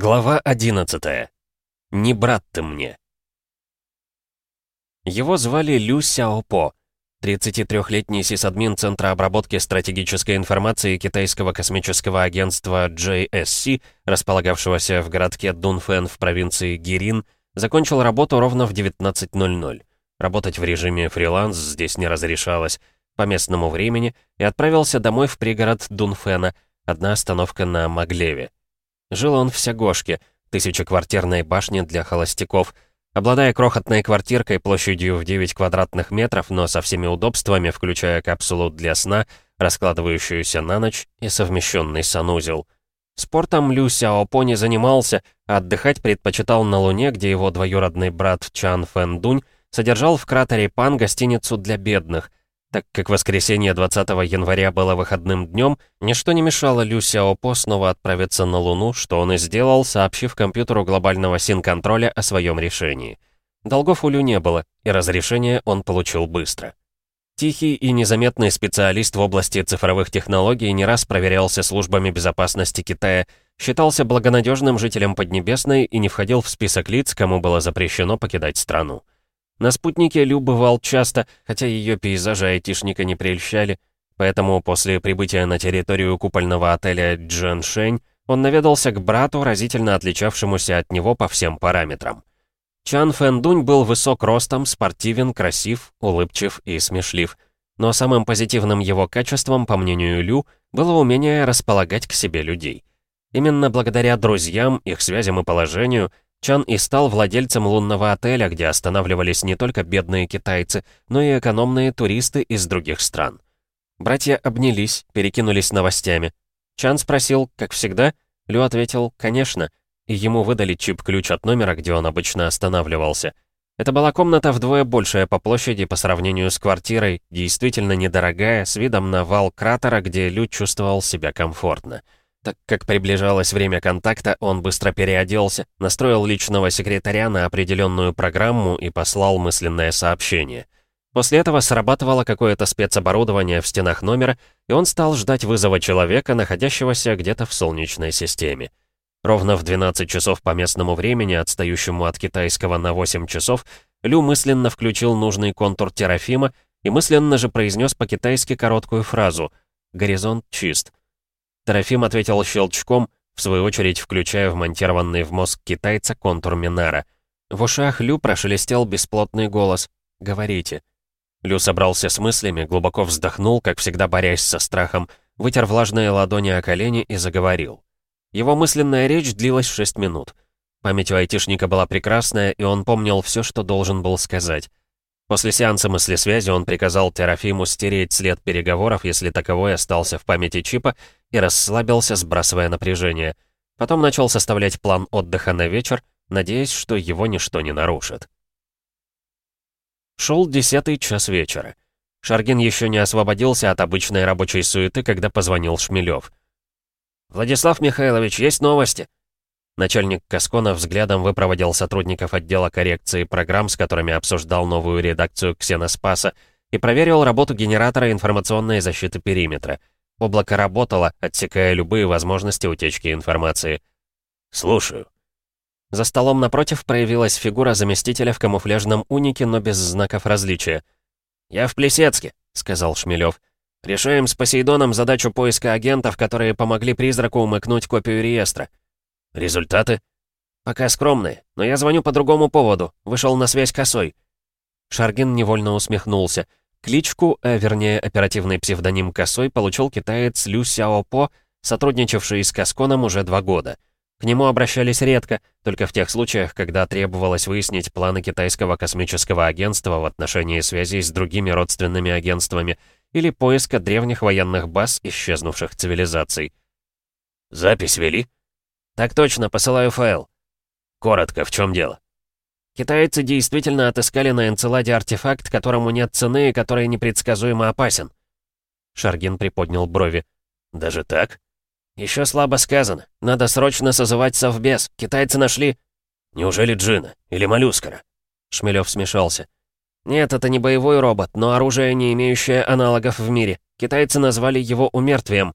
Глава 11. Не брат ты мне. Его звали Лю Сяопо, 33-летний сисадмин Центра обработки стратегической информации китайского космического агентства JSC, располагавшегося в городке Дунфэн в провинции Гирин, закончил работу ровно в 19.00. Работать в режиме фриланс здесь не разрешалось по местному времени и отправился домой в пригород Дунфэна, одна остановка на Маглеве. Жил он в Сягошке, тысячеквартирной башне для холостяков. Обладая крохотной квартиркой площадью в 9 квадратных метров, но со всеми удобствами, включая капсулу для сна, раскладывающуюся на ночь и совмещенный санузел. Спортом Лю Сяопо не занимался, а отдыхать предпочитал на Луне, где его двоюродный брат Чан Фэн Дунь содержал в кратере Пан гостиницу для бедных, так как воскресенье 20 января было выходным днем, ничто не мешало Лю Сяопо снова отправиться на Луну, что он и сделал, сообщив компьютеру глобального син-контроля о своем решении. Долгов у Лю не было, и разрешение он получил быстро. Тихий и незаметный специалист в области цифровых технологий не раз проверялся службами безопасности Китая, считался благонадежным жителем Поднебесной и не входил в список лиц, кому было запрещено покидать страну. На спутнике Лю бывал часто, хотя ее пейзажи айтишника не прельщали, поэтому после прибытия на территорию купольного отеля Джен Шэнь он наведался к брату, разительно отличавшемуся от него по всем параметрам. Чан Фэн был высок ростом, спортивен, красив, улыбчив и смешлив. Но самым позитивным его качеством, по мнению Лю, было умение располагать к себе людей. Именно благодаря друзьям, их связям и положению – Чан и стал владельцем лунного отеля, где останавливались не только бедные китайцы, но и экономные туристы из других стран. Братья обнялись, перекинулись новостями. Чан спросил, как всегда, Лю ответил «конечно», и ему выдали чип-ключ от номера, где он обычно останавливался. Это была комната вдвое большая по площади по сравнению с квартирой, действительно недорогая, с видом на вал кратера, где Лю чувствовал себя комфортно. Так как приближалось время контакта, он быстро переоделся, настроил личного секретаря на определенную программу и послал мысленное сообщение. После этого срабатывало какое-то спецоборудование в стенах номера, и он стал ждать вызова человека, находящегося где-то в Солнечной системе. Ровно в 12 часов по местному времени, отстающему от китайского на 8 часов, Лю мысленно включил нужный контур Терафима и мысленно же произнес по-китайски короткую фразу «Горизонт чист». Терафим ответил щелчком, в свою очередь включая вмонтированный в мозг китайца контур Минара. В ушах Лю прошелестел бесплотный голос «Говорите». Лю собрался с мыслями, глубоко вздохнул, как всегда борясь со страхом, вытер влажные ладони о колени и заговорил. Его мысленная речь длилась 6 минут. Память у айтишника была прекрасная, и он помнил все, что должен был сказать. После сеанса мыслесвязи он приказал Терафиму стереть след переговоров, если таковой остался в памяти чипа, и расслабился, сбрасывая напряжение. Потом начал составлять план отдыха на вечер, надеясь, что его ничто не нарушит. Шел десятый час вечера. Шаргин еще не освободился от обычной рабочей суеты, когда позвонил Шмелев. «Владислав Михайлович, есть новости?» Начальник Каскона взглядом выпроводил сотрудников отдела коррекции программ, с которыми обсуждал новую редакцию Ксеноспаса, и проверил работу генератора информационной защиты периметра — Облако работало, отсекая любые возможности утечки информации. «Слушаю». За столом напротив проявилась фигура заместителя в камуфляжном унике, но без знаков различия. «Я в Плесецке», — сказал Шмелев. «Решаем с Посейдоном задачу поиска агентов, которые помогли призраку умыкнуть копию реестра». «Результаты?» «Пока скромные, но я звоню по другому поводу. Вышел на связь косой». Шаргин невольно усмехнулся. Кличку, а вернее оперативный псевдоним Косой, получил китаец Лю Сяопо, сотрудничавший с Касконом уже два года. К нему обращались редко, только в тех случаях, когда требовалось выяснить планы китайского космического агентства в отношении связи с другими родственными агентствами или поиска древних военных баз исчезнувших цивилизаций. «Запись вели?» «Так точно, посылаю файл». «Коротко, в чем дело?» Китайцы действительно отыскали на Энцеладе артефакт, которому нет цены и который непредсказуемо опасен. Шаргин приподнял брови. «Даже так?» «Еще слабо сказано. Надо срочно созывать совбез. Китайцы нашли...» «Неужели Джина? Или Моллюскара?» Шмелев смешался. «Нет, это не боевой робот, но оружие, не имеющее аналогов в мире. Китайцы назвали его умертвием».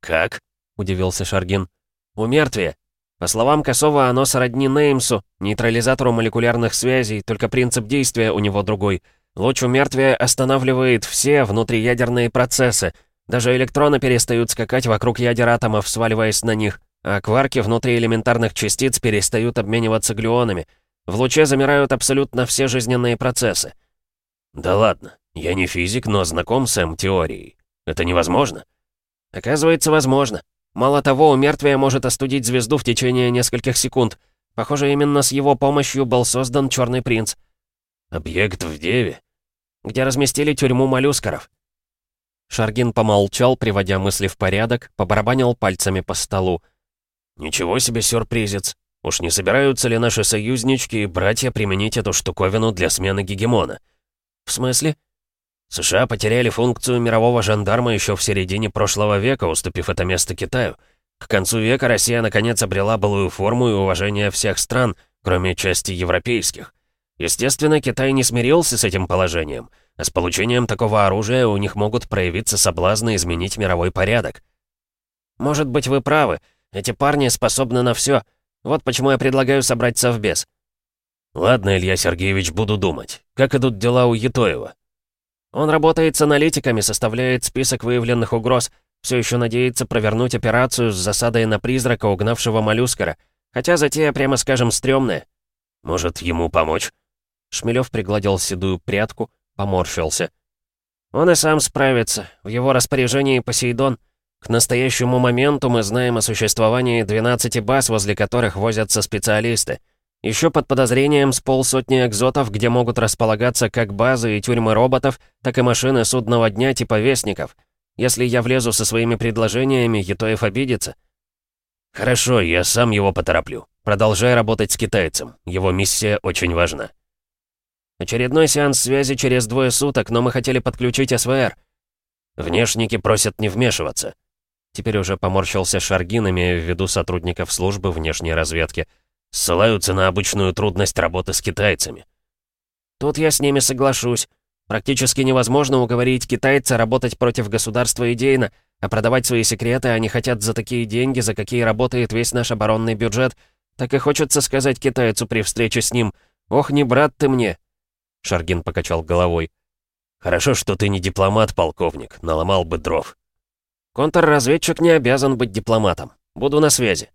«Как?» — удивился Шаргин. «Умертвие. По словам Косова, оно сродни Неймсу, нейтрализатору молекулярных связей, только принцип действия у него другой. Луч умертвия останавливает все внутриядерные процессы. Даже электроны перестают скакать вокруг ядер атомов, сваливаясь на них, а кварки внутри элементарных частиц перестают обмениваться глюонами. В луче замирают абсолютно все жизненные процессы. Да ладно, я не физик, но знаком с М-теорией. Это невозможно? Оказывается, возможно. Мало того, у мертвия может остудить звезду в течение нескольких секунд. Похоже, именно с его помощью был создан Черный принц. Объект в Деве? Где разместили тюрьму моллюскаров. Шаргин помолчал, приводя мысли в порядок, побарабанил пальцами по столу. «Ничего себе сюрпризец! Уж не собираются ли наши союзнички и братья применить эту штуковину для смены гегемона?» «В смысле?» США потеряли функцию мирового жандарма еще в середине прошлого века, уступив это место Китаю. К концу века Россия наконец обрела былую форму и уважение всех стран, кроме части европейских. Естественно, Китай не смирился с этим положением, а с получением такого оружия у них могут проявиться соблазны изменить мировой порядок. Может быть, вы правы, эти парни способны на все. Вот почему я предлагаю собрать совбез. Ладно, Илья Сергеевич, буду думать. Как идут дела у Етоева? Он работает с аналитиками, составляет список выявленных угроз, все еще надеется провернуть операцию с засадой на призрака, угнавшего моллюскара. Хотя затея, прямо скажем, стрёмная. Может, ему помочь? Шмелев пригладил седую прядку, поморщился. Он и сам справится. В его распоряжении Посейдон. К настоящему моменту мы знаем о существовании 12 баз, возле которых возятся специалисты. Еще под подозрением с полсотни экзотов, где могут располагаться как базы и тюрьмы роботов, так и машины судного дня типа Вестников. Если я влезу со своими предложениями, Етоев обидится. Хорошо, я сам его потороплю. Продолжай работать с китайцем. Его миссия очень важна. Очередной сеанс связи через двое суток, но мы хотели подключить СВР. Внешники просят не вмешиваться. Теперь уже поморщился Шаргин, имея в виду сотрудников службы внешней разведки — ссылаются на обычную трудность работы с китайцами. Тут я с ними соглашусь. Практически невозможно уговорить китайца работать против государства идейно, а продавать свои секреты они хотят за такие деньги, за какие работает весь наш оборонный бюджет. Так и хочется сказать китайцу при встрече с ним «Ох, не брат ты мне!» Шаргин покачал головой. «Хорошо, что ты не дипломат, полковник, наломал бы дров». «Контрразведчик не обязан быть дипломатом. Буду на связи».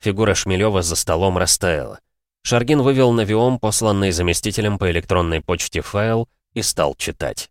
Фигура Шмелева за столом растаяла. Шаргин вывел на Виом посланный заместителем по электронной почте файл и стал читать.